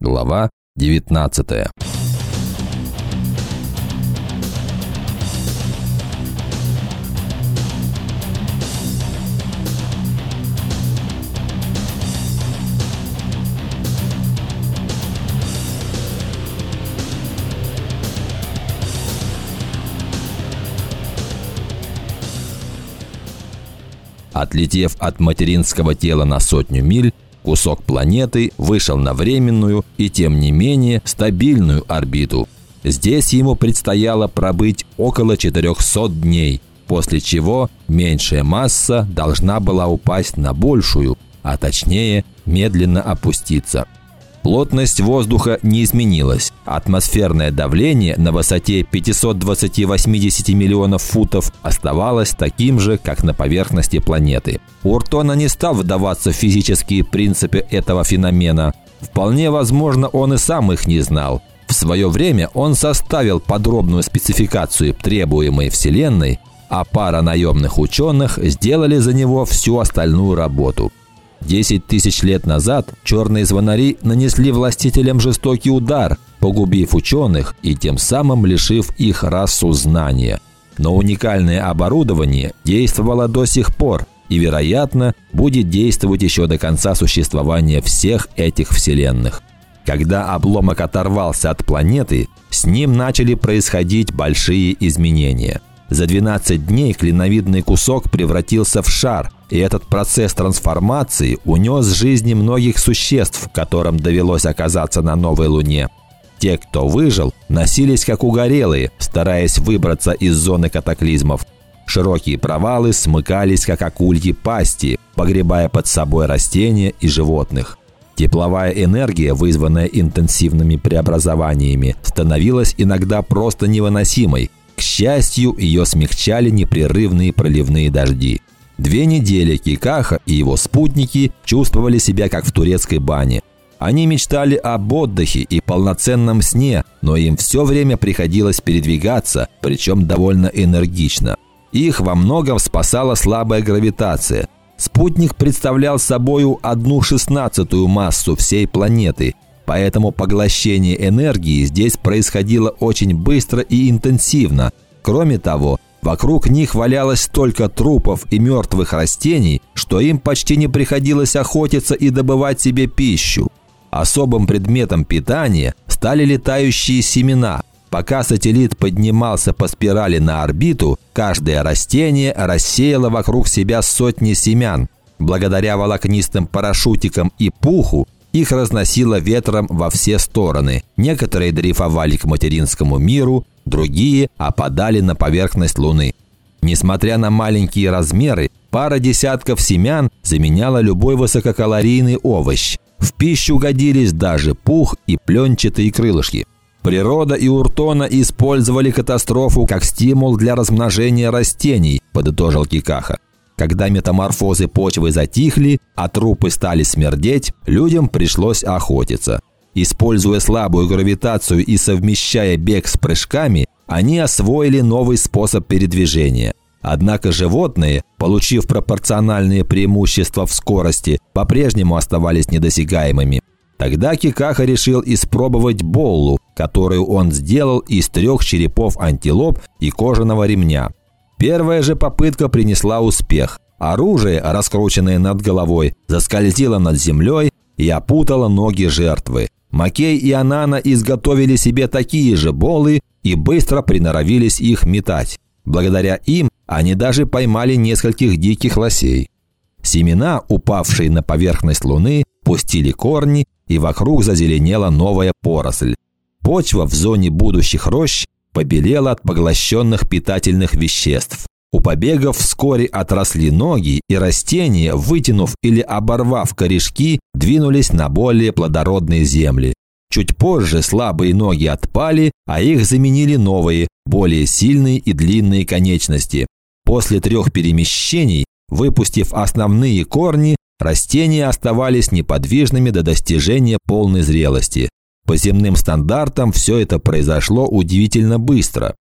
Глава 19 Отлетев от материнского тела на сотню миль, кусок планеты вышел на временную и, тем не менее, стабильную орбиту. Здесь ему предстояло пробыть около 400 дней, после чего меньшая масса должна была упасть на большую, а точнее медленно опуститься – Плотность воздуха не изменилась. Атмосферное давление на высоте 520-80 миллионов футов оставалось таким же, как на поверхности планеты. Уртона не стал вдаваться в физические принципы этого феномена. Вполне возможно, он и сам их не знал. В свое время он составил подробную спецификацию требуемой Вселенной, а пара наемных ученых сделали за него всю остальную работу – Десять тысяч лет назад черные звонари нанесли властителям жестокий удар, погубив ученых и тем самым лишив их расу знания. Но уникальное оборудование действовало до сих пор и, вероятно, будет действовать еще до конца существования всех этих вселенных. Когда обломок оторвался от планеты, с ним начали происходить большие изменения – за 12 дней клиновидный кусок превратился в шар, и этот процесс трансформации унес жизни многих существ, которым довелось оказаться на новой Луне. Те, кто выжил, носились как угорелые, стараясь выбраться из зоны катаклизмов. Широкие провалы смыкались, как акульи пасти, погребая под собой растения и животных. Тепловая энергия, вызванная интенсивными преобразованиями, становилась иногда просто невыносимой – к счастью, ее смягчали непрерывные проливные дожди. Две недели Кикаха и его спутники чувствовали себя как в турецкой бане. Они мечтали об отдыхе и полноценном сне, но им все время приходилось передвигаться, причем довольно энергично. Их во многом спасала слабая гравитация. Спутник представлял собою одну шестнадцатую массу всей планеты, Поэтому поглощение энергии здесь происходило очень быстро и интенсивно. Кроме того, вокруг них валялось столько трупов и мертвых растений, что им почти не приходилось охотиться и добывать себе пищу. Особым предметом питания стали летающие семена. Пока сателлит поднимался по спирали на орбиту, каждое растение рассеяло вокруг себя сотни семян. Благодаря волокнистым парашютикам и пуху их разносило ветром во все стороны. Некоторые дрейфовали к материнскому миру, другие опадали на поверхность Луны. Несмотря на маленькие размеры, пара десятков семян заменяла любой высококалорийный овощ. В пищу годились даже пух и пленчатые крылышки. Природа и Уртона использовали катастрофу как стимул для размножения растений, подытожил Кикаха. Когда метаморфозы почвы затихли, а трупы стали смердеть, людям пришлось охотиться. Используя слабую гравитацию и совмещая бег с прыжками, они освоили новый способ передвижения. Однако животные, получив пропорциональные преимущества в скорости, по-прежнему оставались недосягаемыми. Тогда Кикаха решил испробовать боллу, которую он сделал из трех черепов антилоп и кожаного ремня – Первая же попытка принесла успех. Оружие, раскрученное над головой, заскользило над землей и опутало ноги жертвы. Макей и Анана изготовили себе такие же болы и быстро приноровились их метать. Благодаря им они даже поймали нескольких диких лосей. Семена, упавшие на поверхность Луны, пустили корни, и вокруг зазеленела новая поросль. Почва в зоне будущих рощ побелела от поглощенных питательных веществ. У побегов вскоре отросли ноги, и растения, вытянув или оборвав корешки, двинулись на более плодородные земли. Чуть позже слабые ноги отпали, а их заменили новые, более сильные и длинные конечности. После трех перемещений, выпустив основные корни, растения оставались неподвижными до достижения полной зрелости. По земным стандартам все это произошло удивительно быстро.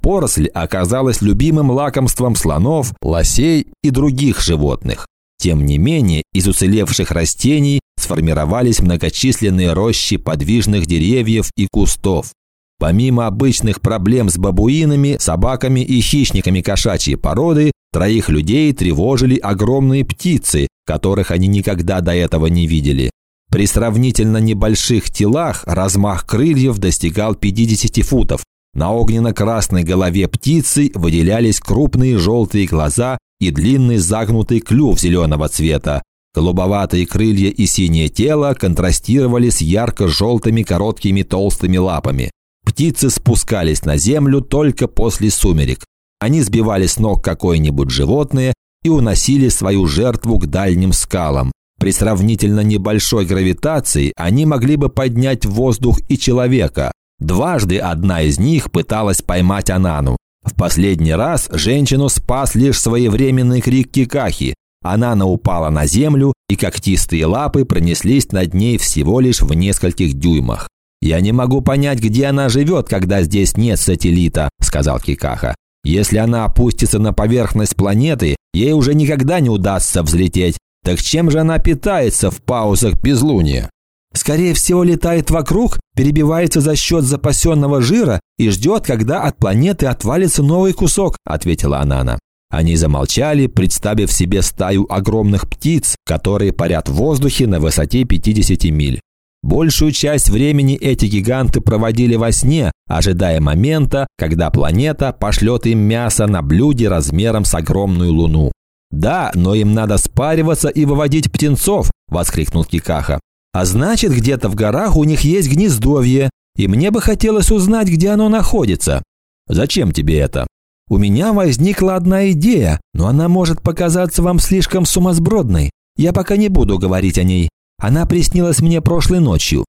Поросль оказалась любимым лакомством слонов, лосей и других животных. Тем не менее, из уцелевших растений сформировались многочисленные рощи подвижных деревьев и кустов. Помимо обычных проблем с бабуинами, собаками и хищниками кошачьей породы, троих людей тревожили огромные птицы, которых они никогда до этого не видели. При сравнительно небольших телах размах крыльев достигал 50 футов. На огненно-красной голове птицы выделялись крупные желтые глаза и длинный загнутый клюв зеленого цвета. Голубоватые крылья и синее тело контрастировали с ярко-желтыми короткими толстыми лапами. Птицы спускались на землю только после сумерек. Они сбивали с ног какое-нибудь животное и уносили свою жертву к дальним скалам. При сравнительно небольшой гравитации они могли бы поднять в воздух и человека. Дважды одна из них пыталась поймать Анану. В последний раз женщину спас лишь своевременный крик Кикахи. Анана упала на землю, и когтистые лапы пронеслись над ней всего лишь в нескольких дюймах. «Я не могу понять, где она живет, когда здесь нет сателлита», – сказал Кикаха. «Если она опустится на поверхность планеты, ей уже никогда не удастся взлететь. Так чем же она питается в паузах безлуния?» «Скорее всего, летает вокруг, перебивается за счет запасенного жира и ждет, когда от планеты отвалится новый кусок», – ответила Анана. Они замолчали, представив себе стаю огромных птиц, которые парят в воздухе на высоте 50 миль. Большую часть времени эти гиганты проводили во сне, ожидая момента, когда планета пошлет им мясо на блюде размером с огромную луну. «Да, но им надо спариваться и выводить птенцов!» – воскликнул Кикаха. «А значит, где-то в горах у них есть гнездовье, и мне бы хотелось узнать, где оно находится». «Зачем тебе это?» «У меня возникла одна идея, но она может показаться вам слишком сумасбродной. Я пока не буду говорить о ней. Она приснилась мне прошлой ночью».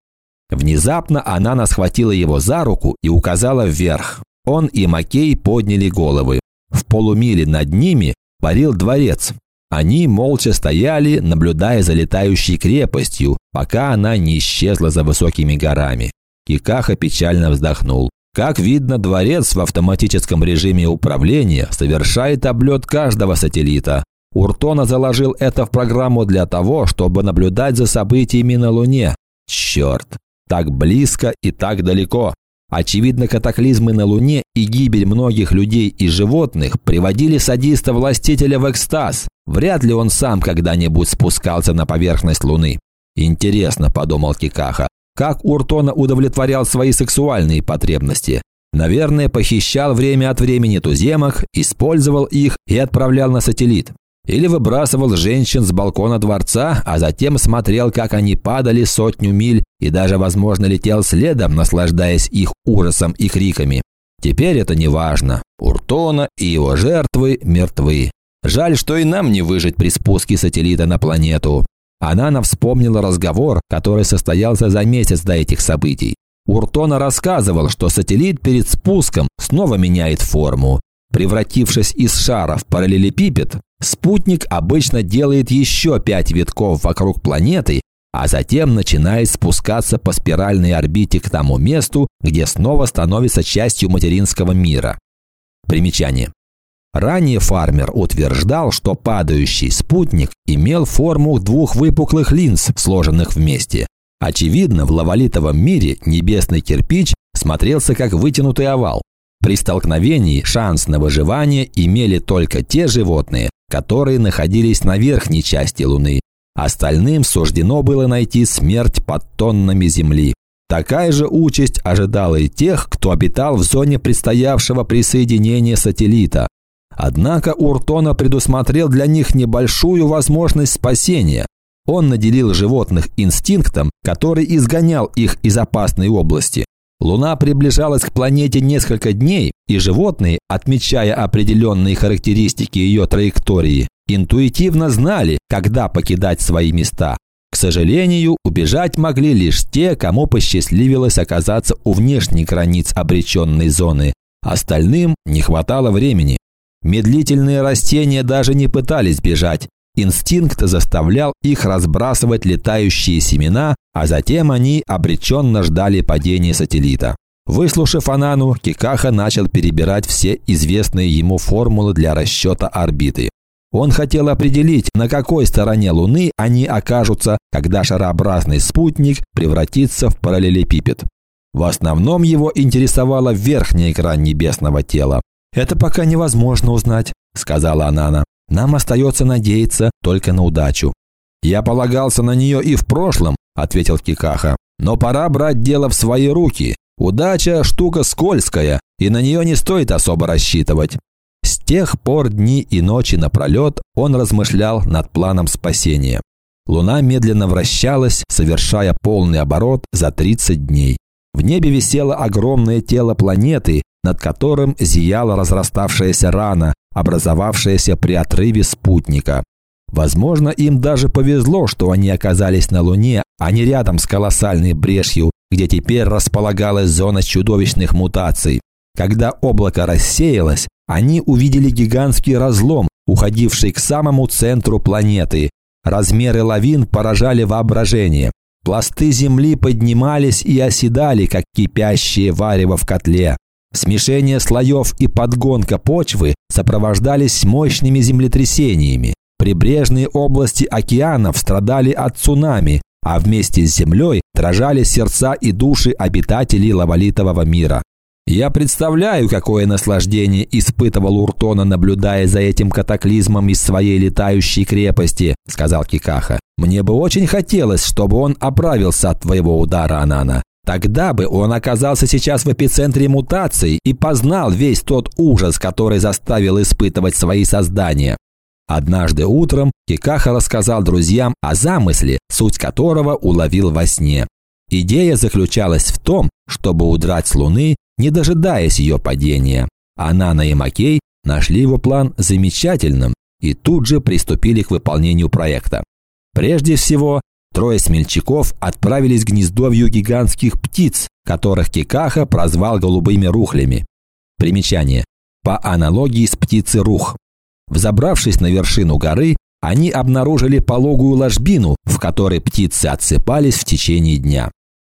Внезапно она схватила его за руку и указала вверх. Он и Макей подняли головы. В полумиле над ними парил дворец. Они молча стояли, наблюдая за летающей крепостью, пока она не исчезла за высокими горами. Кикаха печально вздохнул. Как видно, дворец в автоматическом режиме управления совершает облет каждого сателлита. Уртона заложил это в программу для того, чтобы наблюдать за событиями на Луне. Черт, так близко и так далеко. Очевидно, катаклизмы на Луне и гибель многих людей и животных приводили садиста-властителя в экстаз. Вряд ли он сам когда-нибудь спускался на поверхность Луны. «Интересно», – подумал Кикаха, – как Уртона удовлетворял свои сексуальные потребности. Наверное, похищал время от времени туземок, использовал их и отправлял на сателлит. Или выбрасывал женщин с балкона дворца, а затем смотрел, как они падали сотню миль и даже, возможно, летел следом, наслаждаясь их ужасом и криками. Теперь это не важно. Уртона и его жертвы мертвы. Жаль, что и нам не выжить при спуске сателлита на планету. Анана вспомнила разговор, который состоялся за месяц до этих событий. Уртона рассказывал, что сателлит перед спуском снова меняет форму. Превратившись из шара в параллелепипед, спутник обычно делает еще пять витков вокруг планеты, а затем начинает спускаться по спиральной орбите к тому месту, где снова становится частью материнского мира. Примечание. Ранее фармер утверждал, что падающий спутник имел форму двух выпуклых линз, сложенных вместе. Очевидно, в лавалитовом мире небесный кирпич смотрелся как вытянутый овал. При столкновении шанс на выживание имели только те животные, которые находились на верхней части Луны. Остальным суждено было найти смерть под тоннами Земли. Такая же участь ожидала и тех, кто обитал в зоне предстоявшего присоединения сателлита. Однако Уртона предусмотрел для них небольшую возможность спасения. Он наделил животных инстинктом, который изгонял их из опасной области. Луна приближалась к планете несколько дней, и животные, отмечая определенные характеристики ее траектории, интуитивно знали, когда покидать свои места. К сожалению, убежать могли лишь те, кому посчастливилось оказаться у внешних границ обреченной зоны. Остальным не хватало времени. Медлительные растения даже не пытались бежать. Инстинкт заставлял их разбрасывать летающие семена, а затем они обреченно ждали падения сателлита. Выслушав Анану, Кикаха начал перебирать все известные ему формулы для расчета орбиты. Он хотел определить, на какой стороне Луны они окажутся, когда шарообразный спутник превратится в параллелепипед. В основном его интересовала верхняя грань небесного тела. «Это пока невозможно узнать», – сказала Анана. «Нам остается надеяться только на удачу». «Я полагался на нее и в прошлом», – ответил Кикаха. «Но пора брать дело в свои руки. Удача – штука скользкая, и на нее не стоит особо рассчитывать». С тех пор дни и ночи напролет он размышлял над планом спасения. Луна медленно вращалась, совершая полный оборот за 30 дней. В небе висело огромное тело планеты, над которым зияла разраставшаяся рана, образовавшаяся при отрыве спутника. Возможно, им даже повезло, что они оказались на Луне, а не рядом с колоссальной брешью, где теперь располагалась зона чудовищных мутаций. Когда облако рассеялось, они увидели гигантский разлом, уходивший к самому центру планеты. Размеры лавин поражали воображение. Пласты земли поднимались и оседали, как кипящее варево в котле. Смешение слоев и подгонка почвы сопровождались мощными землетрясениями. Прибрежные области океанов страдали от цунами, а вместе с землей дрожали сердца и души обитателей лавалитового мира. Я представляю, какое наслаждение испытывал Уртона, наблюдая за этим катаклизмом из своей летающей крепости, сказал Кикаха. Мне бы очень хотелось, чтобы он оправился от твоего удара, Анана. Тогда бы он оказался сейчас в эпицентре мутаций и познал весь тот ужас, который заставил испытывать свои создания. Однажды утром Кикаха рассказал друзьям о замысле, суть которого уловил во сне. Идея заключалась в том, чтобы удрать с Луны, не дожидаясь ее падения. Анана и Макей нашли его план замечательным и тут же приступили к выполнению проекта. Прежде всего, трое смельчаков отправились к гнездовью гигантских птиц, которых Кикаха прозвал голубыми рухлями. Примечание. По аналогии с птицей рух. Взобравшись на вершину горы, они обнаружили пологую ложбину, в которой птицы отсыпались в течение дня.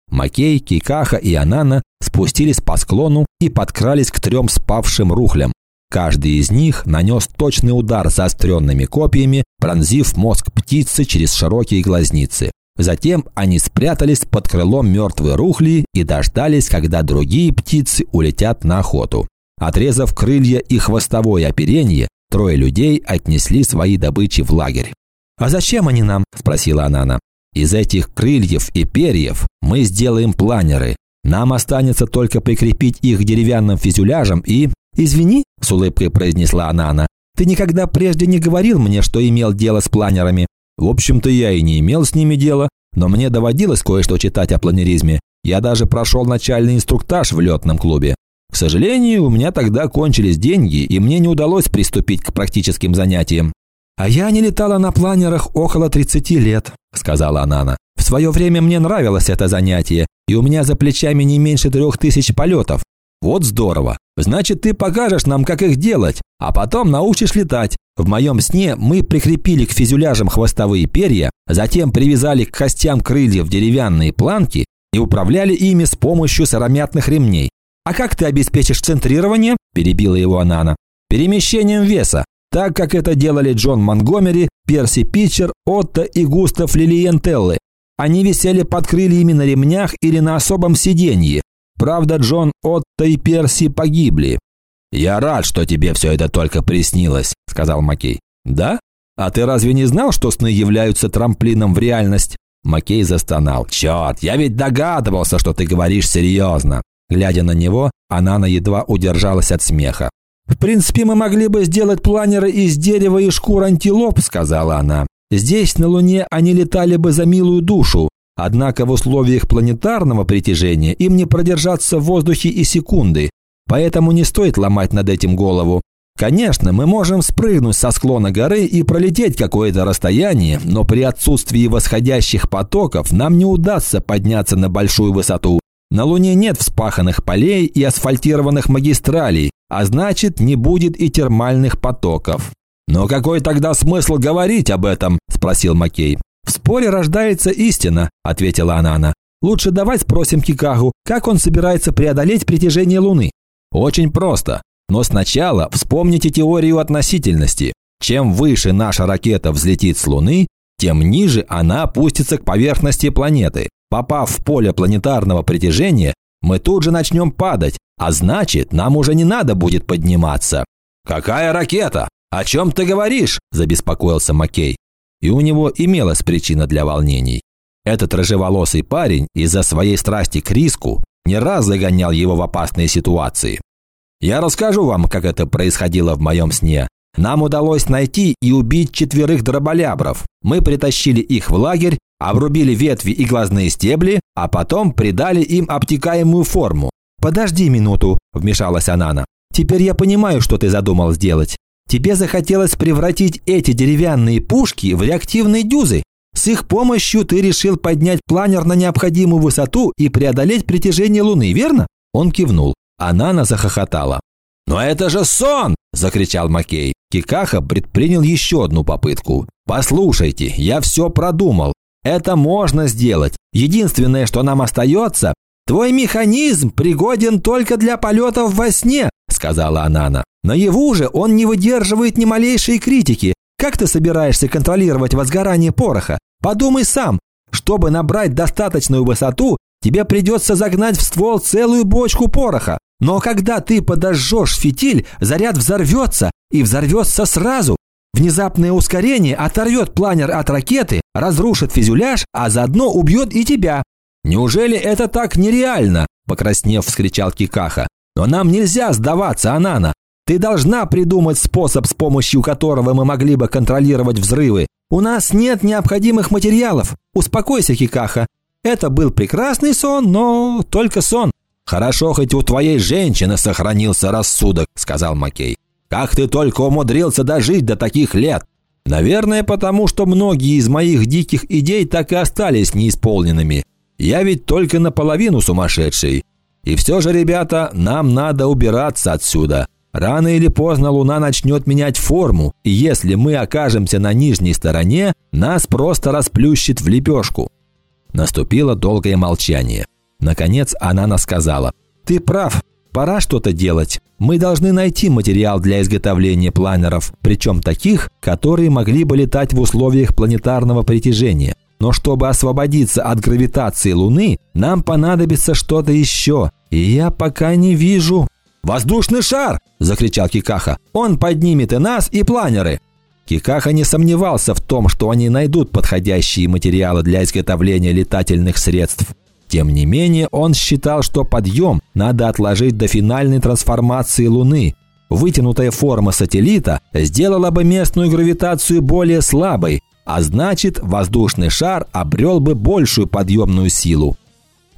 Макей, Кикаха и Анана спустились по склону и подкрались к трем спавшим рухлям. Каждый из них нанес точный удар заостренными копьями, пронзив мозг птицы через широкие глазницы. Затем они спрятались под крылом мертвой рухли и дождались, когда другие птицы улетят на охоту. Отрезав крылья и хвостовое оперение, трое людей отнесли свои добычи в лагерь. «А зачем они нам?» – спросила Анана. «Из этих крыльев и перьев мы сделаем планеры. Нам останется только прикрепить их деревянным фюзеляжем и «Извини», – с улыбкой произнесла Анана, – «ты никогда прежде не говорил мне, что имел дело с планерами». «В общем-то, я и не имел с ними дела, но мне доводилось кое-что читать о планеризме. Я даже прошел начальный инструктаж в летном клубе. К сожалению, у меня тогда кончились деньги, и мне не удалось приступить к практическим занятиям. «А я не летала на планерах около 30 лет», – сказала Анана. «В свое время мне нравилось это занятие, и у меня за плечами не меньше трех тысяч полетов. Вот здорово. Значит, ты покажешь нам, как их делать, а потом научишь летать. В моем сне мы прикрепили к фюзеляжам хвостовые перья, затем привязали к костям крыльев деревянные планки и управляли ими с помощью сыромятных ремней. «А как ты обеспечишь центрирование?» – перебила его Анана. «Перемещением веса, так как это делали Джон Монгомери, Перси Питчер, Отто и Густав Лилиентеллы. Они висели под крыльями на ремнях или на особом сиденье, Правда, Джон, Отто и Перси погибли. «Я рад, что тебе все это только приснилось», – сказал Маккей. «Да? А ты разве не знал, что сны являются трамплином в реальность?» Маккей застонал. «Черт, я ведь догадывался, что ты говоришь серьезно». Глядя на него, Анана едва удержалась от смеха. «В принципе, мы могли бы сделать планеры из дерева и шкур антилоп», – сказала она. «Здесь, на Луне, они летали бы за милую душу, Однако в условиях планетарного притяжения им не продержаться в воздухе и секунды, поэтому не стоит ломать над этим голову. Конечно, мы можем спрыгнуть со склона горы и пролететь какое-то расстояние, но при отсутствии восходящих потоков нам не удастся подняться на большую высоту. На Луне нет вспаханных полей и асфальтированных магистралей, а значит не будет и термальных потоков. «Но какой тогда смысл говорить об этом?» – спросил Маккей. «В споре рождается истина», – ответила Анана. «Лучше давай спросим Кикагу, как он собирается преодолеть притяжение Луны». «Очень просто. Но сначала вспомните теорию относительности. Чем выше наша ракета взлетит с Луны, тем ниже она опустится к поверхности планеты. Попав в поле планетарного притяжения, мы тут же начнем падать, а значит, нам уже не надо будет подниматься». «Какая ракета? О чем ты говоришь?» – забеспокоился Маккей. И у него имелась причина для волнений. Этот рыжеволосый парень из-за своей страсти к риску не раз загонял его в опасные ситуации. Я расскажу вам, как это происходило в моем сне. Нам удалось найти и убить четверых дроболябров. Мы притащили их в лагерь, обрубили ветви и глазные стебли, а потом придали им обтекаемую форму. «Подожди минуту», – вмешалась Анана. «Теперь я понимаю, что ты задумал сделать. Тебе захотелось превратить эти деревянные пушки в реактивные дюзы. С их помощью ты решил поднять планер на необходимую высоту и преодолеть притяжение Луны, верно?» Он кивнул. Анана захохотала. «Но это же сон!» – закричал Маккей. Кикаха предпринял еще одну попытку. «Послушайте, я все продумал. Это можно сделать. Единственное, что нам остается, твой механизм пригоден только для полетов во сне», – сказала Анана. «Наяву же он не выдерживает ни малейшей критики. Как ты собираешься контролировать возгорание пороха? Подумай сам. Чтобы набрать достаточную высоту, тебе придется загнать в ствол целую бочку пороха. Но когда ты подожжешь фитиль, заряд взорвется, и взорвется сразу. Внезапное ускорение оторвет планер от ракеты, разрушит фюзеляж, а заодно убьет и тебя. «Неужели это так нереально?» – покраснев, вскричал Кикаха. «Но нам нельзя сдаваться, Анана. Ты должна придумать способ, с помощью которого мы могли бы контролировать взрывы. У нас нет необходимых материалов. Успокойся, Кикаха. Это был прекрасный сон, но только сон. «Хорошо, хоть у твоей женщины сохранился рассудок», – сказал Маккей. «Как ты только умудрился дожить до таких лет?» «Наверное, потому что многие из моих диких идей так и остались неисполненными. Я ведь только наполовину сумасшедший. И все же, ребята, нам надо убираться отсюда. Рано или поздно Луна начнет менять форму, и если мы окажемся на нижней стороне, нас просто расплющит в лепешку». Наступило долгое молчание. Наконец она сказала, «Ты прав, пора что-то делать. Мы должны найти материал для изготовления планеров, причем таких, которые могли бы летать в условиях планетарного притяжения. Но чтобы освободиться от гравитации Луны, нам понадобится что-то еще, и я пока не вижу». «Воздушный шар!» – закричал Кикаха. «Он поднимет и нас, и планеры!» Кикаха не сомневался в том, что они найдут подходящие материалы для изготовления летательных средств. Тем не менее, он считал, что подъем надо отложить до финальной трансформации Луны. Вытянутая форма сателлита сделала бы местную гравитацию более слабой, а значит, воздушный шар обрел бы большую подъемную силу.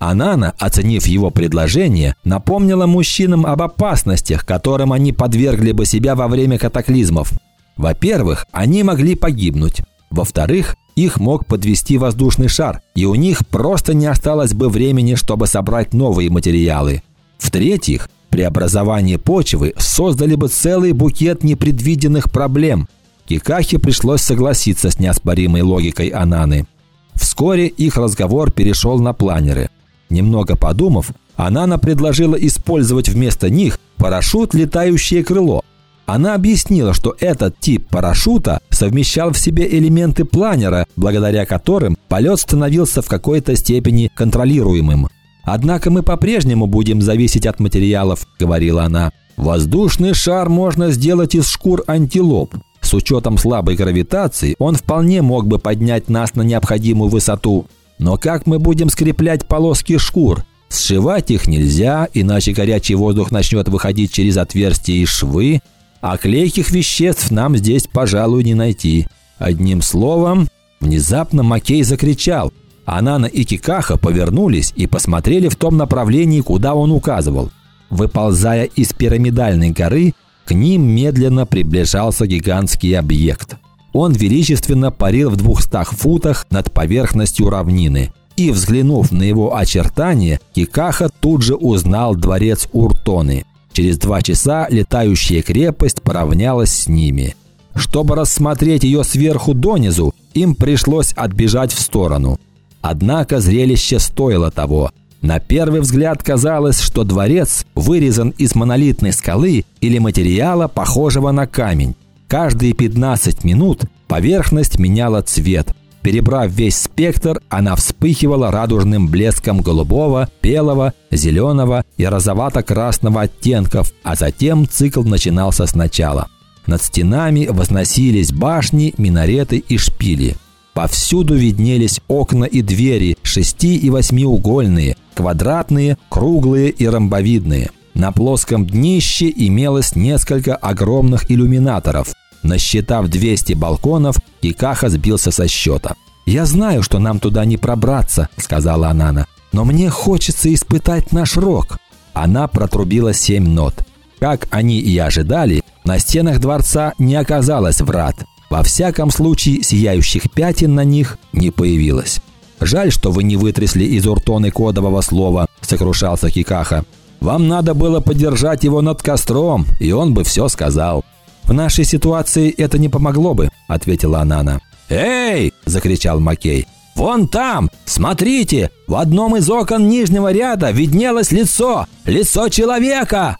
Анана, оценив его предложение, напомнила мужчинам об опасностях, которым они подвергли бы себя во время катаклизмов. Во-первых, они могли погибнуть. Во-вторых, их мог подвести воздушный шар, и у них просто не осталось бы времени, чтобы собрать новые материалы. В-третьих, преобразование почвы создали бы целый букет непредвиденных проблем. Кикахе пришлось согласиться с неоспоримой логикой Ананы. Вскоре их разговор перешел на планеры. Немного подумав, Анана предложила использовать вместо них парашют «Летающее крыло», она объяснила, что этот тип парашюта совмещал в себе элементы планера, благодаря которым полет становился в какой-то степени контролируемым. «Однако мы по-прежнему будем зависеть от материалов», – говорила она. «Воздушный шар можно сделать из шкур антилоп. С учетом слабой гравитации он вполне мог бы поднять нас на необходимую высоту. Но как мы будем скреплять полоски шкур? Сшивать их нельзя, иначе горячий воздух начнет выходить через отверстия и швы, а клейких веществ нам здесь, пожалуй, не найти. Одним словом, внезапно Макей закричал. Анана и Кикаха повернулись и посмотрели в том направлении, куда он указывал. Выползая из пирамидальной горы, к ним медленно приближался гигантский объект. Он величественно парил в двухстах футах над поверхностью равнины. И, взглянув на его очертания, Кикаха тут же узнал дворец Уртоны – Через два часа летающая крепость поравнялась с ними. Чтобы рассмотреть ее сверху донизу, им пришлось отбежать в сторону. Однако зрелище стоило того. На первый взгляд казалось, что дворец вырезан из монолитной скалы или материала, похожего на камень. Каждые 15 минут поверхность меняла цвет. Перебрав весь спектр, она вспыхивала радужным блеском голубого, белого, зеленого и розовато-красного оттенков, а затем цикл начинался сначала. Над стенами возносились башни, минареты и шпили. Повсюду виднелись окна и двери, шести- и восьмиугольные, квадратные, круглые и ромбовидные. На плоском днище имелось несколько огромных иллюминаторов. Насчитав 200 балконов, Кикаха сбился со счета. «Я знаю, что нам туда не пробраться», – сказала Анана. «Но мне хочется испытать наш рок». Она протрубила семь нот. Как они и ожидали, на стенах дворца не оказалось врат. Во всяком случае, сияющих пятен на них не появилось. «Жаль, что вы не вытрясли из уртоны кодового слова», – сокрушался Кикаха. «Вам надо было подержать его над костром, и он бы все сказал». «В нашей ситуации это не помогло бы», – ответила Анана. «Эй!» – закричал Макей. «Вон там! Смотрите! В одном из окон нижнего ряда виднелось лицо! Лицо человека!»